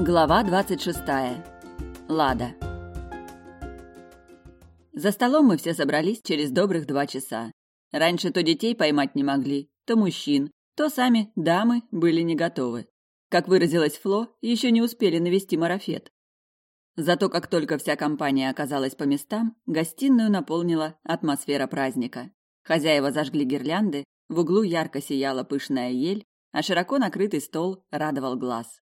Глава 26. Лада. За столом мы все собрались через добрых два часа. Раньше то детей поймать не могли, то мужчин, то сами дамы были не готовы. Как выразилась Фло, еще не успели навести марафет. Зато как только вся компания оказалась по местам, гостиную наполнила атмосфера праздника. Хозяева зажгли гирлянды, в углу ярко сияла пышная ель, а широко накрытый стол радовал глаз.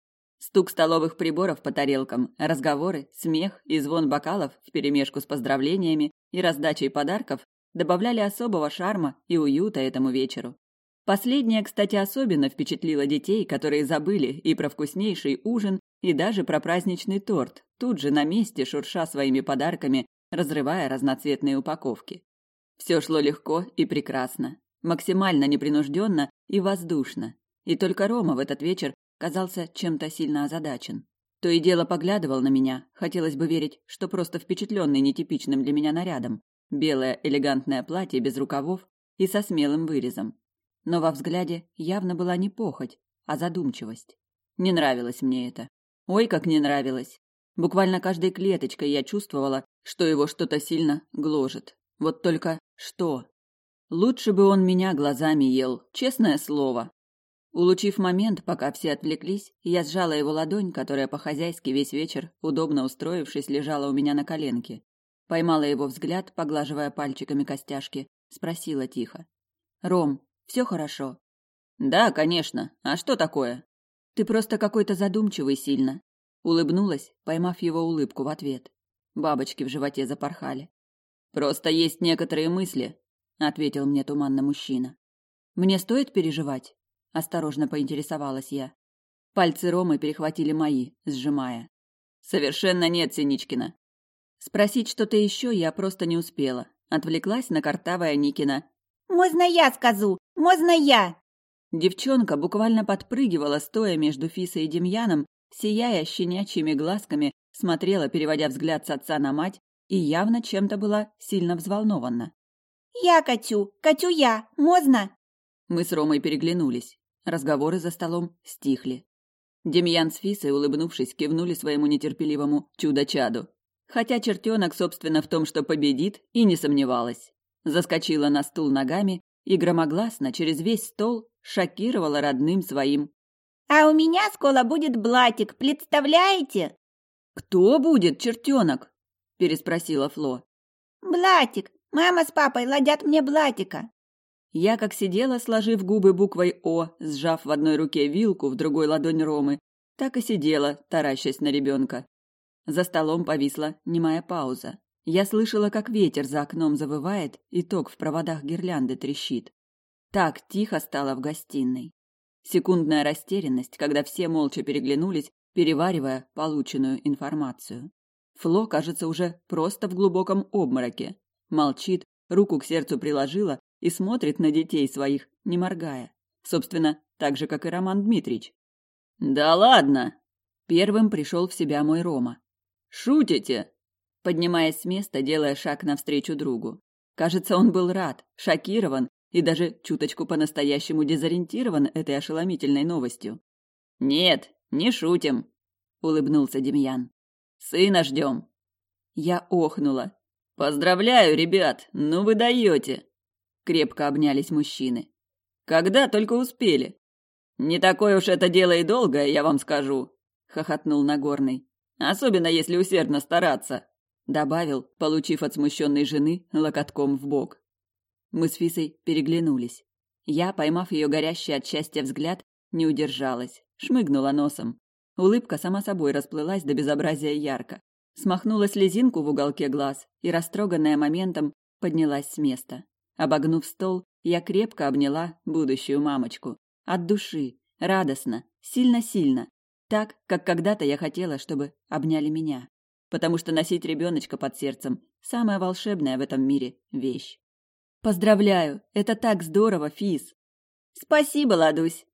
Стук столовых приборов по тарелкам, разговоры, смех и звон бокалов вперемешку с поздравлениями и раздачей подарков добавляли особого шарма и уюта этому вечеру. Последнее, кстати, особенно впечатлило детей, которые забыли и про вкуснейший ужин, и даже про праздничный торт, тут же на месте шурша своими подарками, разрывая разноцветные упаковки. Все шло легко и прекрасно, максимально непринужденно и воздушно. И только Рома в этот вечер казался чем-то сильно озадачен. То и дело поглядывал на меня, хотелось бы верить, что просто впечатленный нетипичным для меня нарядом. Белое элегантное платье без рукавов и со смелым вырезом. Но во взгляде явно была не похоть, а задумчивость. Не нравилось мне это. Ой, как не нравилось. Буквально каждой клеточкой я чувствовала, что его что-то сильно гложет. Вот только что? Лучше бы он меня глазами ел, честное слово. Улучив момент, пока все отвлеклись, я сжала его ладонь, которая по-хозяйски весь вечер, удобно устроившись, лежала у меня на коленке. Поймала его взгляд, поглаживая пальчиками костяшки, спросила тихо: "Ром, все хорошо?" "Да, конечно. А что такое?" "Ты просто какой-то задумчивый сильно". Улыбнулась, поймав его улыбку в ответ. Бабочки в животе запорхали. "Просто есть некоторые мысли", ответил мне туманно мужчина. "Мне стоит переживать?" осторожно поинтересовалась я. Пальцы Ромы перехватили мои, сжимая. Совершенно нет, Синичкина. Спросить что-то еще я просто не успела. Отвлеклась на картавая Никина. «Можно я скажу? Можно я?» Девчонка буквально подпрыгивала, стоя между Фисой и Демьяном, сияя щенячьими глазками, смотрела, переводя взгляд с отца на мать, и явно чем-то была сильно взволнована. «Я, Катю! Катю я! Можно?» Мы с Ромой переглянулись разговоры за столом стихли. Демьян с Фисой, улыбнувшись, кивнули своему нетерпеливому чудо-чаду. Хотя чертенок, собственно, в том, что победит, и не сомневалась. Заскочила на стул ногами и громогласно через весь стол шокировала родным своим. «А у меня скоро будет блатик, представляете?» «Кто будет, чертенок?» – переспросила Фло. «Блатик. Мама с папой ладят мне блатика. Я как сидела, сложив губы буквой «О», сжав в одной руке вилку, в другой ладонь Ромы, так и сидела, таращась на ребенка. За столом повисла немая пауза. Я слышала, как ветер за окном завывает и ток в проводах гирлянды трещит. Так тихо стало в гостиной. Секундная растерянность, когда все молча переглянулись, переваривая полученную информацию. Фло, кажется, уже просто в глубоком обмороке. Молчит, руку к сердцу приложила, и смотрит на детей своих, не моргая. Собственно, так же, как и Роман Дмитрич. «Да ладно!» Первым пришел в себя мой Рома. «Шутите?» Поднимаясь с места, делая шаг навстречу другу. Кажется, он был рад, шокирован и даже чуточку по-настоящему дезориентирован этой ошеломительной новостью. «Нет, не шутим», — улыбнулся Демьян. «Сына ждем». Я охнула. «Поздравляю, ребят, ну вы даете!» крепко обнялись мужчины. Когда только успели. Не такое уж это дело и долгое, я вам скажу, хохотнул Нагорный. Особенно если усердно стараться, добавил, получив от смущенной жены локотком в бок. Мы с Фисой переглянулись. Я, поймав ее горящий от счастья взгляд, не удержалась, шмыгнула носом. Улыбка сама собой расплылась до безобразия ярко. Смахнула слезинку в уголке глаз и, растроганная моментом, поднялась с места. Обогнув стол, я крепко обняла будущую мамочку. От души, радостно, сильно-сильно. Так, как когда-то я хотела, чтобы обняли меня. Потому что носить ребеночка под сердцем – самая волшебная в этом мире вещь. «Поздравляю! Это так здорово, Физ!» «Спасибо, Ладусь!»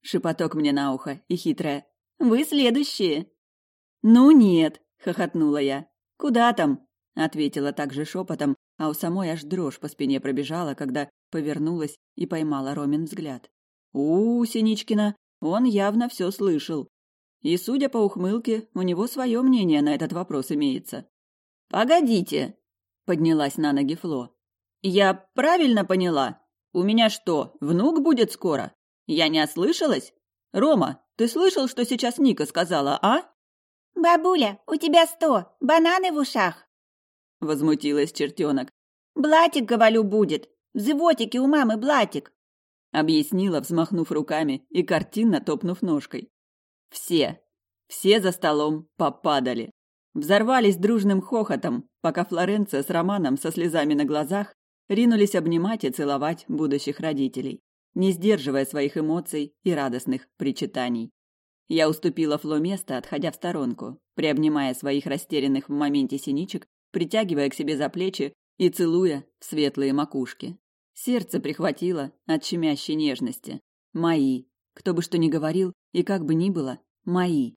Шепоток мне на ухо и хитрая. «Вы следующие!» «Ну нет!» – хохотнула я. «Куда там?» – ответила также шепотом а у самой аж дрожь по спине пробежала, когда повернулась и поймала Ромин взгляд. «У, -у Синичкина, он явно все слышал. И, судя по ухмылке, у него свое мнение на этот вопрос имеется». «Погодите!» – поднялась на ноги Фло. «Я правильно поняла? У меня что, внук будет скоро? Я не ослышалась? Рома, ты слышал, что сейчас Ника сказала, а?» «Бабуля, у тебя сто, бананы в ушах!» – возмутилась чертенок. «Блатик, говорю, будет! В зевотике у мамы блатик!» – объяснила, взмахнув руками и картинно топнув ножкой. Все, все за столом попадали. Взорвались дружным хохотом, пока Флоренция с Романом со слезами на глазах ринулись обнимать и целовать будущих родителей, не сдерживая своих эмоций и радостных причитаний. Я уступила Фло место, отходя в сторонку, приобнимая своих растерянных в моменте синичек притягивая к себе за плечи и целуя в светлые макушки. Сердце прихватило от щемящей нежности. Мои. Кто бы что ни говорил и как бы ни было, мои.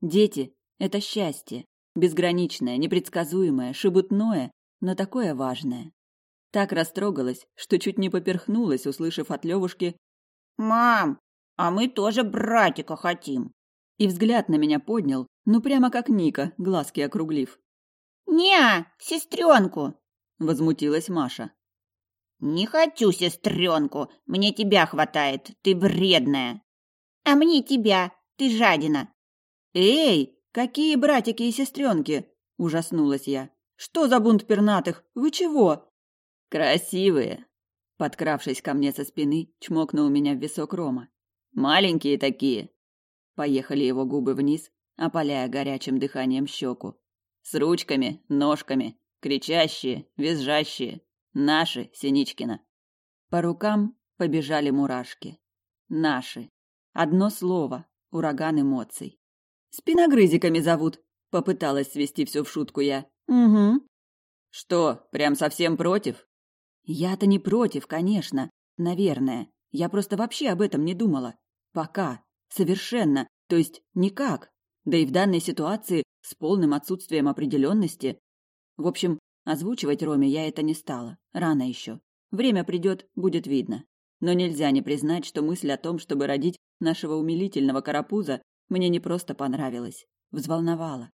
Дети – это счастье. Безграничное, непредсказуемое, шебутное, но такое важное. Так растрогалась, что чуть не поперхнулась, услышав от Левушки «Мам, а мы тоже братика хотим!» И взгляд на меня поднял, ну прямо как Ника, глазки округлив. «Не, сестренку!» – возмутилась Маша. «Не хочу сестренку, мне тебя хватает, ты вредная!» «А мне тебя, ты жадина!» «Эй, какие братики и сестренки!» – ужаснулась я. «Что за бунт пернатых? Вы чего?» «Красивые!» Подкравшись ко мне со спины, чмокнул меня в висок Рома. «Маленькие такие!» Поехали его губы вниз, опаляя горячим дыханием щеку. С ручками, ножками, кричащие, визжащие. Наши, Синичкина. По рукам побежали мурашки. Наши. Одно слово. Ураган эмоций. «Спиногрызиками зовут», — попыталась свести все в шутку я. «Угу». «Что, прям совсем против?» «Я-то не против, конечно. Наверное. Я просто вообще об этом не думала. Пока. Совершенно. То есть никак. Да и в данной ситуации с полным отсутствием определенности. В общем, озвучивать Роме я это не стала. Рано еще. Время придет, будет видно. Но нельзя не признать, что мысль о том, чтобы родить нашего умилительного карапуза, мне не просто понравилась. Взволновала.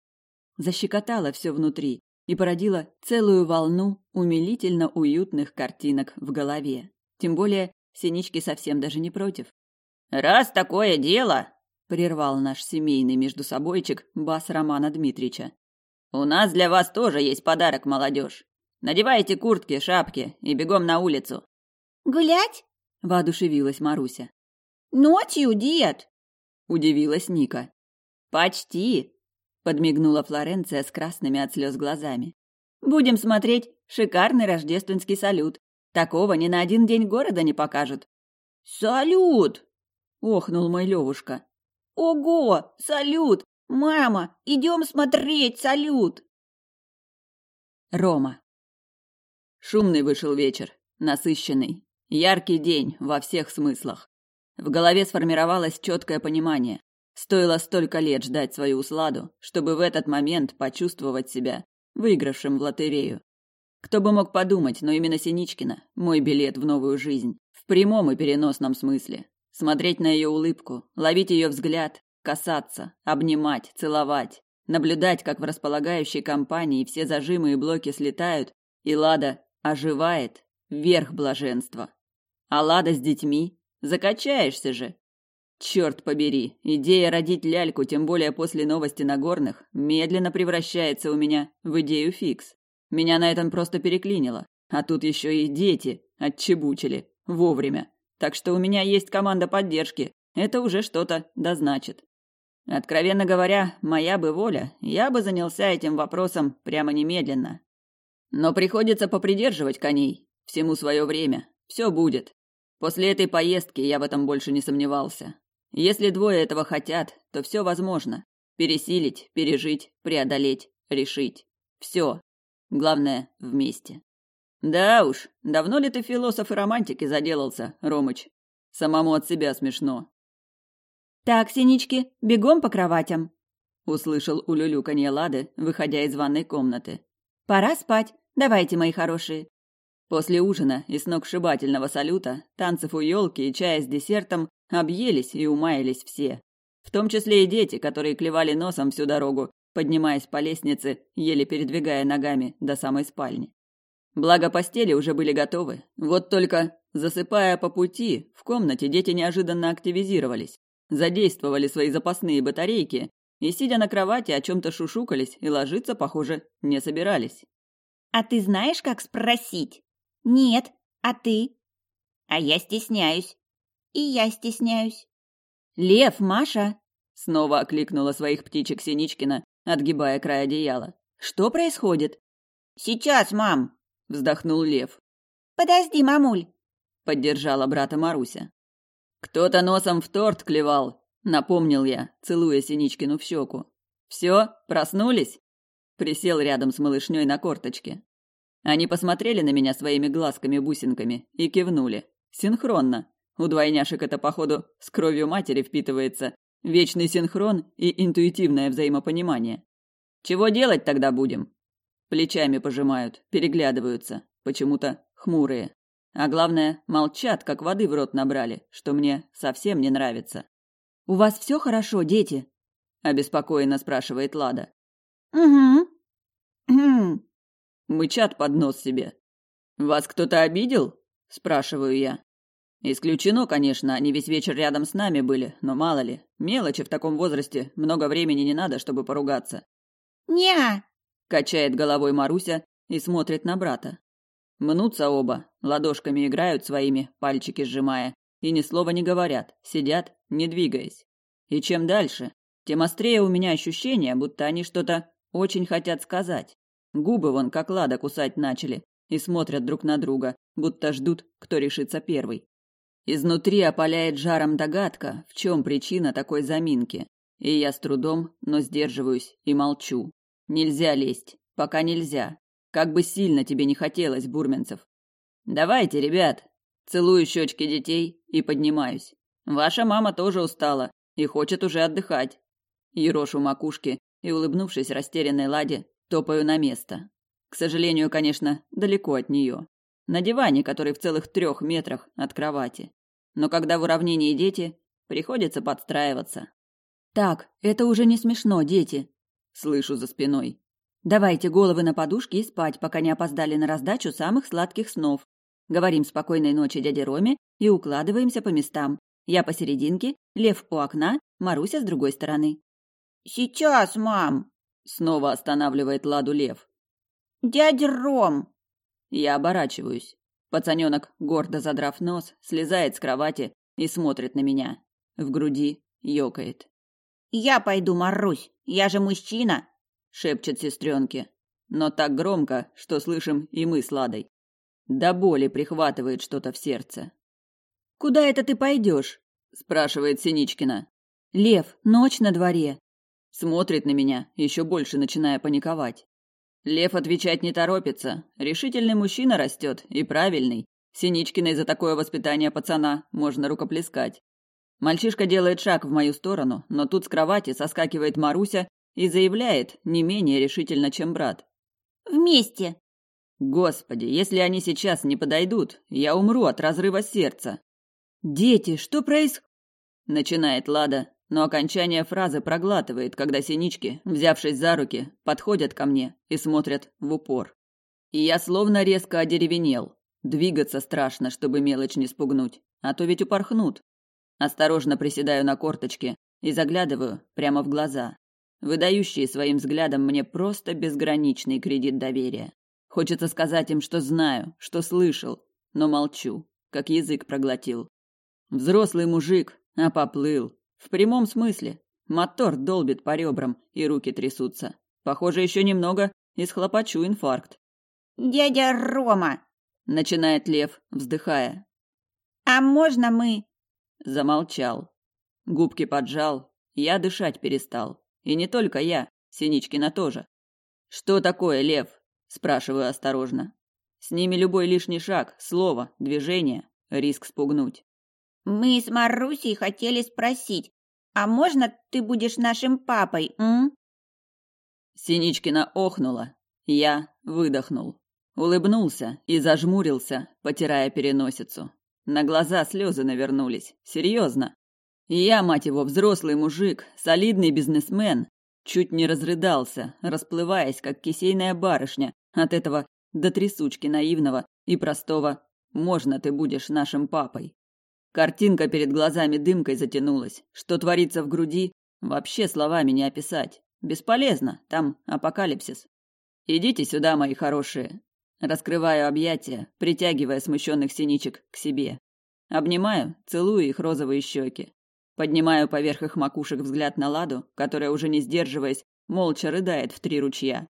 Защекотала все внутри и породила целую волну умилительно уютных картинок в голове. Тем более, Синички совсем даже не против. «Раз такое дело, прервал наш семейный между собойчик бас Романа Дмитрича. У нас для вас тоже есть подарок, молодежь. Надевайте куртки, шапки и бегом на улицу. Гулять? воодушевилась Маруся. Ночью, дед, удивилась Ника. Почти, подмигнула Флоренция с красными от слез глазами. Будем смотреть шикарный рождественский салют. Такого ни на один день города не покажут. Салют! охнул мой Левушка. Ого, салют! Мама, идем смотреть салют! Рома. Шумный вышел вечер, насыщенный. Яркий день во всех смыслах. В голове сформировалось четкое понимание. Стоило столько лет ждать свою усладу, чтобы в этот момент почувствовать себя выигравшим в лотерею. Кто бы мог подумать, но именно Синичкина – мой билет в новую жизнь. В прямом и переносном смысле смотреть на ее улыбку, ловить ее взгляд, касаться, обнимать, целовать, наблюдать, как в располагающей компании все зажимы и блоки слетают, и Лада оживает, верх блаженства. А Лада с детьми? Закачаешься же! Черт побери, идея родить ляльку, тем более после новости Нагорных, медленно превращается у меня в идею фикс. Меня на этом просто переклинило. А тут еще и дети отчебучили. Вовремя. Так что у меня есть команда поддержки. Это уже что-то да значит. Откровенно говоря, моя бы воля, я бы занялся этим вопросом прямо немедленно. Но приходится попридерживать коней. Всему свое время. Все будет. После этой поездки я в этом больше не сомневался. Если двое этого хотят, то все возможно. Пересилить, пережить, преодолеть, решить. Все. Главное, вместе. Да уж, давно ли ты философ и романтики заделался, Ромыч? Самому от себя смешно. Так, синички, бегом по кроватям, услышал улюлюканье Лады, выходя из ванной комнаты. Пора спать. Давайте, мои хорошие. После ужина и сногсшибательного салюта, танцев у елки и чая с десертом объелись и умаялись все, в том числе и дети, которые клевали носом всю дорогу, поднимаясь по лестнице, еле передвигая ногами до самой спальни. Благо постели уже были готовы. Вот только, засыпая по пути, в комнате дети неожиданно активизировались, задействовали свои запасные батарейки и, сидя на кровати, о чем-то шушукались и ложиться, похоже, не собирались. «А ты знаешь, как спросить?» «Нет. А ты?» «А я стесняюсь. И я стесняюсь». «Лев, Маша!» — снова окликнула своих птичек Синичкина, отгибая край одеяла. «Что происходит?» «Сейчас, мам!» — вздохнул Лев. «Подожди, мамуль!» — поддержала брата Маруся. «Кто-то носом в торт клевал!» — напомнил я, целуя Синичкину в щеку. «Все, проснулись?» — присел рядом с малышней на корточке. Они посмотрели на меня своими глазками-бусинками и кивнули. Синхронно. У двойняшек это, походу, с кровью матери впитывается. Вечный синхрон и интуитивное взаимопонимание. «Чего делать тогда будем?» плечами пожимают, переглядываются, почему-то хмурые. А главное, молчат, как воды в рот набрали, что мне совсем не нравится. «У вас все хорошо, дети?» – обеспокоенно спрашивает Лада. «Угу». Мычат под нос себе. «Вас кто-то обидел?» – спрашиваю я. Исключено, конечно, они весь вечер рядом с нами были, но мало ли, мелочи в таком возрасте, много времени не надо, чтобы поругаться. «Не-а!» Качает головой Маруся и смотрит на брата. Мнутся оба, ладошками играют своими, пальчики сжимая, и ни слова не говорят, сидят, не двигаясь. И чем дальше, тем острее у меня ощущение, будто они что-то очень хотят сказать. Губы вон как лада кусать начали и смотрят друг на друга, будто ждут, кто решится первый. Изнутри опаляет жаром догадка, в чем причина такой заминки, и я с трудом, но сдерживаюсь и молчу. Нельзя лезть, пока нельзя. Как бы сильно тебе не хотелось, Бурменцев. Давайте, ребят. Целую щечки детей и поднимаюсь. Ваша мама тоже устала и хочет уже отдыхать. Ерошу макушки и, улыбнувшись растерянной Ладе, топаю на место. К сожалению, конечно, далеко от нее. На диване, который в целых трех метрах от кровати. Но когда в уравнении дети, приходится подстраиваться. «Так, это уже не смешно, дети слышу за спиной. Давайте головы на подушки и спать, пока не опоздали на раздачу самых сладких снов. Говорим спокойной ночи дяде Роме и укладываемся по местам. Я посерединке, Лев у окна, Маруся с другой стороны. «Сейчас, мам!» — снова останавливает Ладу Лев. «Дядя Ром!» Я оборачиваюсь. Пацаненок, гордо задрав нос, слезает с кровати и смотрит на меня. В груди ёкает. Я пойду Марусь, я же мужчина, шепчет сестренке, но так громко, что слышим и мы с Ладой. До боли прихватывает что-то в сердце. Куда это ты пойдешь? спрашивает Синичкина. Лев, ночь на дворе. Смотрит на меня, еще больше начиная паниковать. Лев отвечать не торопится. Решительный мужчина растет и правильный. Синичкиной за такое воспитание пацана можно рукоплескать. Мальчишка делает шаг в мою сторону, но тут с кровати соскакивает Маруся и заявляет не менее решительно, чем брат. «Вместе!» «Господи, если они сейчас не подойдут, я умру от разрыва сердца!» «Дети, что проис...» Начинает Лада, но окончание фразы проглатывает, когда синички, взявшись за руки, подходят ко мне и смотрят в упор. И я словно резко одеревенел. Двигаться страшно, чтобы мелочь не спугнуть, а то ведь упорхнут. Осторожно приседаю на корточки и заглядываю прямо в глаза, выдающие своим взглядом мне просто безграничный кредит доверия. Хочется сказать им, что знаю, что слышал, но молчу, как язык проглотил. Взрослый мужик, а поплыл. В прямом смысле. Мотор долбит по ребрам, и руки трясутся. Похоже, еще немного, и схлопочу инфаркт. «Дядя Рома!» — начинает Лев, вздыхая. «А можно мы Замолчал. Губки поджал, я дышать перестал. И не только я, Синичкина тоже. Что такое, Лев? спрашиваю осторожно. С ними любой лишний шаг, слово, движение, риск спугнуть. Мы с Марусей хотели спросить, а можно ты будешь нашим папой, м? Синичкина охнула. Я выдохнул. Улыбнулся и зажмурился, потирая переносицу. На глаза слезы навернулись. Серьезно. я, мать его, взрослый мужик, солидный бизнесмен, чуть не разрыдался, расплываясь, как кисейная барышня, от этого до трясучки наивного и простого «можно ты будешь нашим папой». Картинка перед глазами дымкой затянулась. Что творится в груди, вообще словами не описать. Бесполезно, там апокалипсис. Идите сюда, мои хорошие. Раскрываю объятия, притягивая смущенных синичек к себе. Обнимаю, целую их розовые щеки. Поднимаю поверх их макушек взгляд на Ладу, которая, уже не сдерживаясь, молча рыдает в три ручья.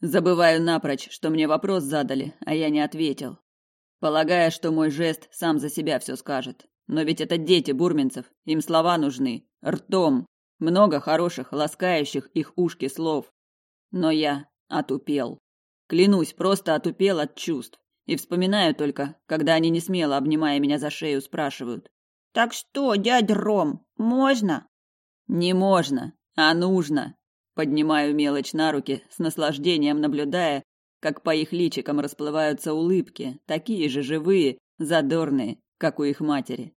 Забываю напрочь, что мне вопрос задали, а я не ответил. Полагая, что мой жест сам за себя все скажет. Но ведь это дети бурминцев, им слова нужны, ртом. Много хороших, ласкающих их ушки слов. Но я отупел. Клянусь, просто отупел от чувств. И вспоминаю только, когда они не смело обнимая меня за шею, спрашивают: "Так что, дядь Ром, можно?" "Не можно, а нужно". Поднимаю мелочь на руки, с наслаждением наблюдая, как по их личикам расплываются улыбки, такие же живые, задорные, как у их матери.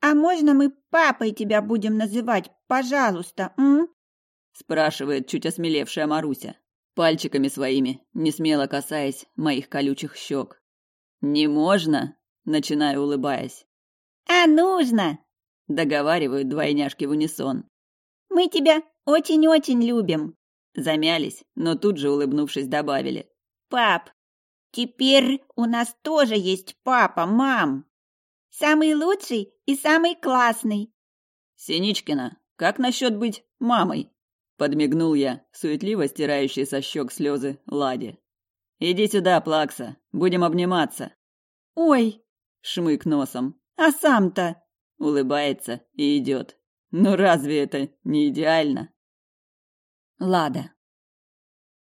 «А можно мы папой тебя будем называть, пожалуйста, м?» спрашивает чуть осмелевшая Маруся пальчиками своими, не смело касаясь моих колючих щек. «Не можно?» – начинаю, улыбаясь. «А нужно!» – договаривают двойняшки в унисон. «Мы тебя очень-очень любим!» Замялись, но тут же, улыбнувшись, добавили. «Пап, теперь у нас тоже есть папа, мам! Самый лучший и самый классный!» «Синичкина, как насчет быть мамой?» подмигнул я, суетливо стирающий со щек слезы Ладе. Иди сюда, Плакса, будем обниматься. Ой, шмык носом. А сам-то улыбается и идет. Ну разве это не идеально? Лада.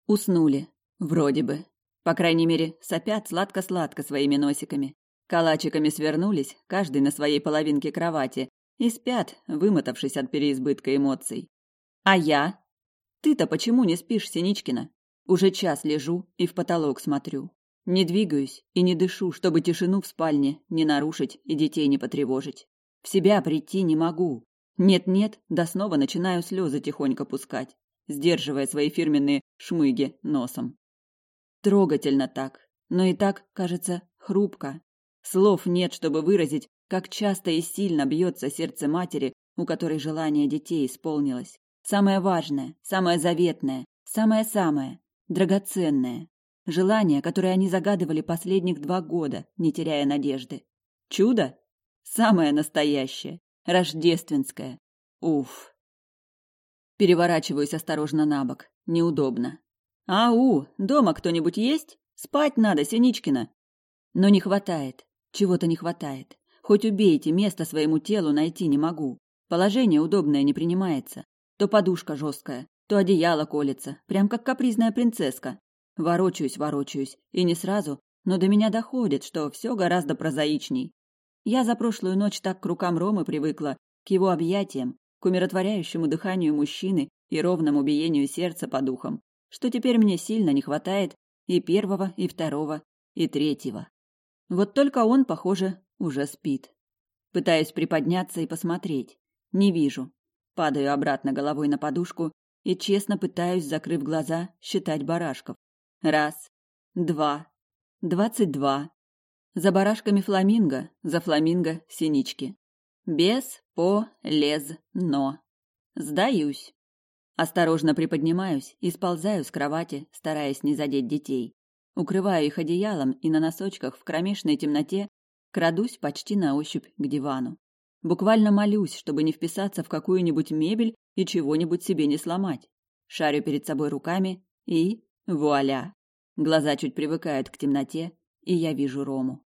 Уснули, вроде бы. По крайней мере, сопят сладко-сладко своими носиками. Калачиками свернулись, каждый на своей половинке кровати, и спят, вымотавшись от переизбытка эмоций. А я? Ты-то почему не спишь, Синичкина? Уже час лежу и в потолок смотрю. Не двигаюсь и не дышу, чтобы тишину в спальне не нарушить и детей не потревожить. В себя прийти не могу. Нет-нет, да снова начинаю слезы тихонько пускать, сдерживая свои фирменные шмыги носом. Трогательно так, но и так, кажется, хрупко. Слов нет, чтобы выразить, как часто и сильно бьется сердце матери, у которой желание детей исполнилось. Самое важное, самое заветное, самое-самое, драгоценное. Желание, которое они загадывали последних два года, не теряя надежды. Чудо? Самое настоящее, рождественское. Уф. Переворачиваюсь осторожно на бок. Неудобно. «Ау, дома кто-нибудь есть? Спать надо, Синичкина!» Но не хватает. Чего-то не хватает. Хоть убейте, место своему телу найти не могу. Положение удобное не принимается. То подушка жесткая, то одеяло колется, прям как капризная принцесска. Ворочаюсь, ворочаюсь, и не сразу, но до меня доходит, что все гораздо прозаичней. Я за прошлую ночь так к рукам Ромы привыкла, к его объятиям, к умиротворяющему дыханию мужчины и ровному биению сердца по духам, что теперь мне сильно не хватает и первого, и второго, и третьего. Вот только он, похоже, уже спит. Пытаюсь приподняться и посмотреть. Не вижу. Падаю обратно головой на подушку и честно пытаюсь, закрыв глаза, считать барашков. Раз, два, двадцать два. За барашками фламинго, за фламинго синички. Без по лез но. Сдаюсь. Осторожно приподнимаюсь и сползаю с кровати, стараясь не задеть детей. Укрываю их одеялом и на носочках в кромешной темноте крадусь почти на ощупь к дивану. Буквально молюсь, чтобы не вписаться в какую-нибудь мебель и чего-нибудь себе не сломать. Шарю перед собой руками и... вуаля! Глаза чуть привыкают к темноте, и я вижу Рому.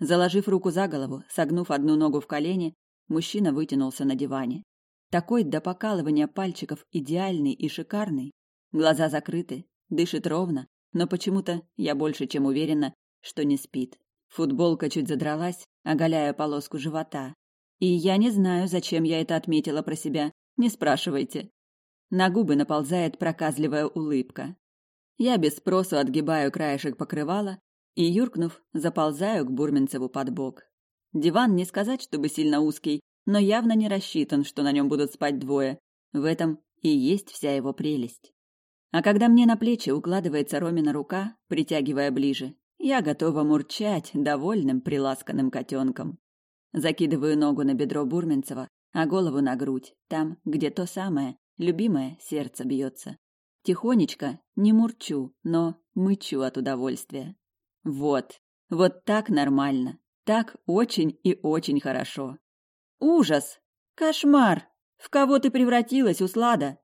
Заложив руку за голову, согнув одну ногу в колени, мужчина вытянулся на диване. Такой до покалывания пальчиков идеальный и шикарный. Глаза закрыты, дышит ровно, но почему-то я больше чем уверена, что не спит. Футболка чуть задралась, оголяя полоску живота, и я не знаю, зачем я это отметила про себя. Не спрашивайте. На губы наползает проказливая улыбка. Я без спросу отгибаю краешек покрывала и, юркнув, заползаю к Бурменцеву под бок. Диван не сказать, чтобы сильно узкий, но явно не рассчитан, что на нем будут спать двое. В этом и есть вся его прелесть. А когда мне на плечи укладывается Ромина рука, притягивая ближе, я готова мурчать довольным приласканным котенком. Закидываю ногу на бедро Бурминцева, а голову на грудь, там, где то самое, любимое сердце бьется. Тихонечко, не мурчу, но мычу от удовольствия. Вот, вот так нормально, так очень и очень хорошо. Ужас! Кошмар! В кого ты превратилась, Услада?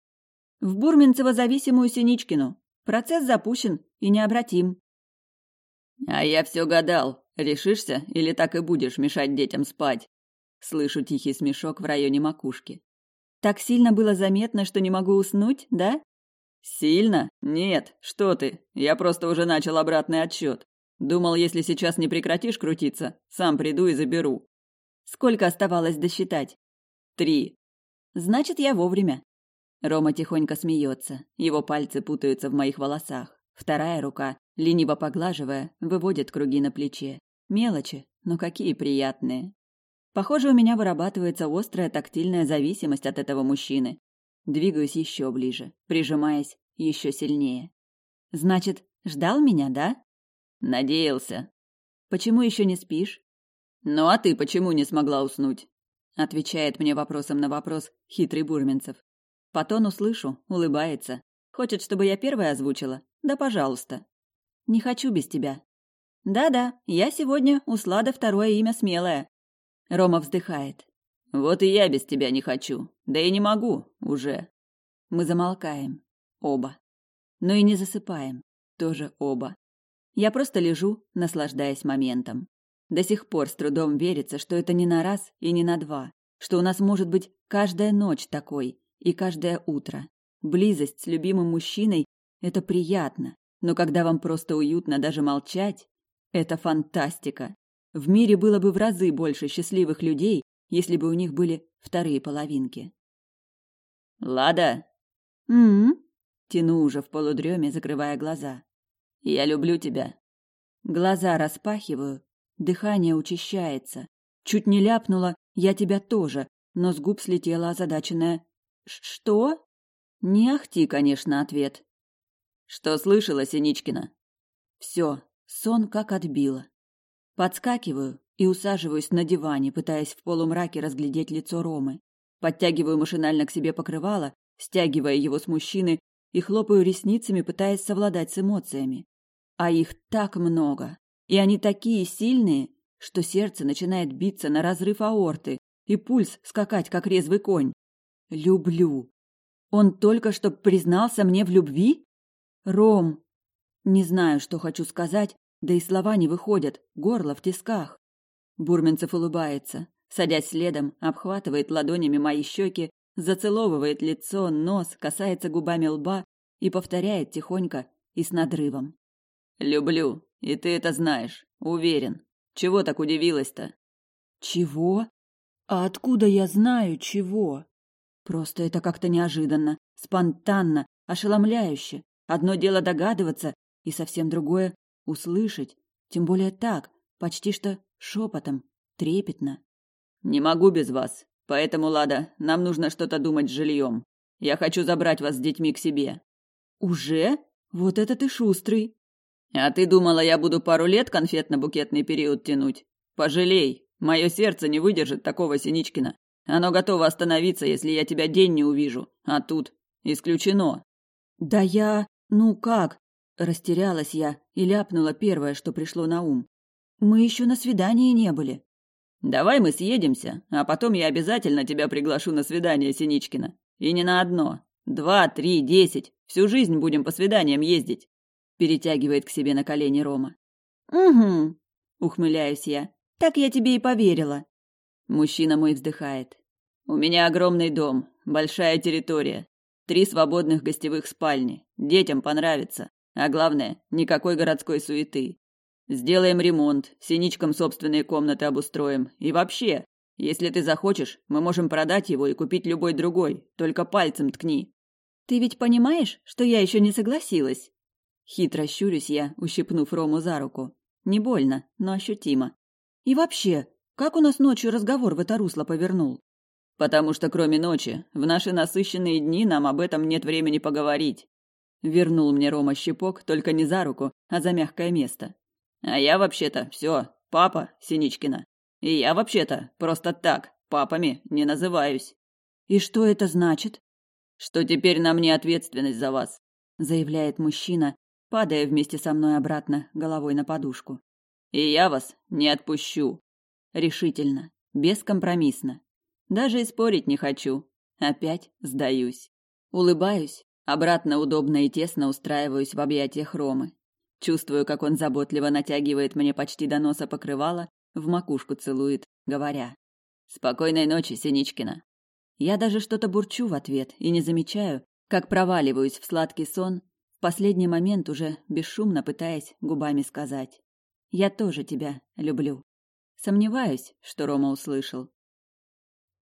В Бурминцева зависимую Синичкину. Процесс запущен и необратим. А я все гадал. Решишься или так и будешь мешать детям спать? Слышу тихий смешок в районе макушки. Так сильно было заметно, что не могу уснуть, да? Сильно? Нет, что ты? Я просто уже начал обратный отсчет. Думал, если сейчас не прекратишь крутиться, сам приду и заберу. Сколько оставалось досчитать? Три. Значит, я вовремя. Рома тихонько смеется. Его пальцы путаются в моих волосах. Вторая рука, лениво поглаживая, выводит круги на плече. Мелочи, но какие приятные. Похоже, у меня вырабатывается острая тактильная зависимость от этого мужчины. Двигаюсь еще ближе, прижимаясь еще сильнее. Значит, ждал меня, да? Надеялся. Почему еще не спишь? Ну а ты почему не смогла уснуть? Отвечает мне вопросом на вопрос хитрый Бурменцев. По тону слышу, улыбается. Хочет, чтобы я первая озвучила. Да, пожалуйста. Не хочу без тебя. Да-да, я сегодня услада второе имя смелое. Рома вздыхает. Вот и я без тебя не хочу. Да и не могу уже. Мы замолкаем. Оба. Но и не засыпаем. Тоже оба. Я просто лежу, наслаждаясь моментом. До сих пор с трудом верится, что это не на раз и не на два, что у нас может быть каждая ночь такой и каждое утро. Близость с любимым мужчиной это приятно, но когда вам просто уютно даже молчать, это фантастика. В мире было бы в разы больше счастливых людей, если бы у них были вторые половинки. Лада. м Тяну уже в полудреме, закрывая глаза. Я люблю тебя. Глаза распахиваю, дыхание учащается. Чуть не ляпнула «я тебя тоже», но с губ слетела озадаченная «что?». Не ахти, конечно, ответ. Что слышала, Синичкина? Все, сон как отбило. Подскакиваю и усаживаюсь на диване, пытаясь в полумраке разглядеть лицо Ромы. Подтягиваю машинально к себе покрывало, стягивая его с мужчины, и хлопаю ресницами, пытаясь совладать с эмоциями. А их так много, и они такие сильные, что сердце начинает биться на разрыв аорты и пульс скакать, как резвый конь. Люблю. Он только что признался мне в любви? Ром! Не знаю, что хочу сказать, да и слова не выходят, горло в тисках. Бурменцев улыбается, садясь следом, обхватывает ладонями мои щеки, зацеловывает лицо, нос, касается губами лба и повторяет тихонько и с надрывом. «Люблю, и ты это знаешь, уверен. Чего так удивилась-то?» «Чего? А откуда я знаю, чего?» Просто это как-то неожиданно, спонтанно, ошеломляюще. Одно дело догадываться, и совсем другое — услышать, тем более так, почти что шепотом, трепетно. «Не могу без вас, поэтому, Лада, нам нужно что-то думать с жильем. Я хочу забрать вас с детьми к себе». «Уже? Вот это ты шустрый!» «А ты думала, я буду пару лет конфетно-букетный период тянуть? Пожалей, мое сердце не выдержит такого Синичкина. Оно готово остановиться, если я тебя день не увижу, а тут исключено». «Да я...» «Ну как?» – растерялась я и ляпнула первое, что пришло на ум. «Мы еще на свидании не были». «Давай мы съедемся, а потом я обязательно тебя приглашу на свидание, Синичкина. И не на одно. Два, три, десять. Всю жизнь будем по свиданиям ездить», – перетягивает к себе на колени Рома. «Угу», – ухмыляюсь я. «Так я тебе и поверила». Мужчина мой вздыхает. «У меня огромный дом, большая территория. Три свободных гостевых спальни. Детям понравится. А главное, никакой городской суеты. Сделаем ремонт, синичкам собственные комнаты обустроим. И вообще, если ты захочешь, мы можем продать его и купить любой другой. Только пальцем ткни. Ты ведь понимаешь, что я еще не согласилась? Хитро щурюсь я, ущипнув Рому за руку. Не больно, но ощутимо. И вообще, как у нас ночью разговор в это русло повернул? потому что кроме ночи, в наши насыщенные дни нам об этом нет времени поговорить. Вернул мне Рома щепок, только не за руку, а за мягкое место. А я вообще-то все, папа Синичкина. И я вообще-то просто так, папами не называюсь. И что это значит? Что теперь на мне ответственность за вас, заявляет мужчина, падая вместе со мной обратно головой на подушку. И я вас не отпущу. Решительно, бескомпромиссно. Даже и спорить не хочу. Опять сдаюсь. Улыбаюсь, обратно удобно и тесно устраиваюсь в объятиях Ромы. Чувствую, как он заботливо натягивает мне почти до носа покрывало, в макушку целует, говоря. «Спокойной ночи, Синичкина». Я даже что-то бурчу в ответ и не замечаю, как проваливаюсь в сладкий сон, в последний момент уже бесшумно пытаясь губами сказать. «Я тоже тебя люблю». Сомневаюсь, что Рома услышал.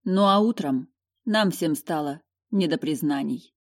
Ну а утром нам всем стало не до признаний.